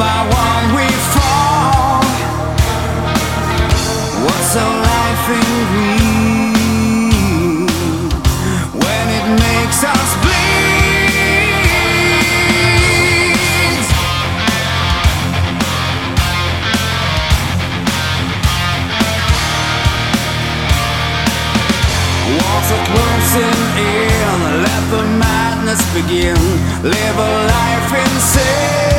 by one we fall. What's a life in green when it makes us bleed? Walls are closing in, let the madness begin. Live a life insane.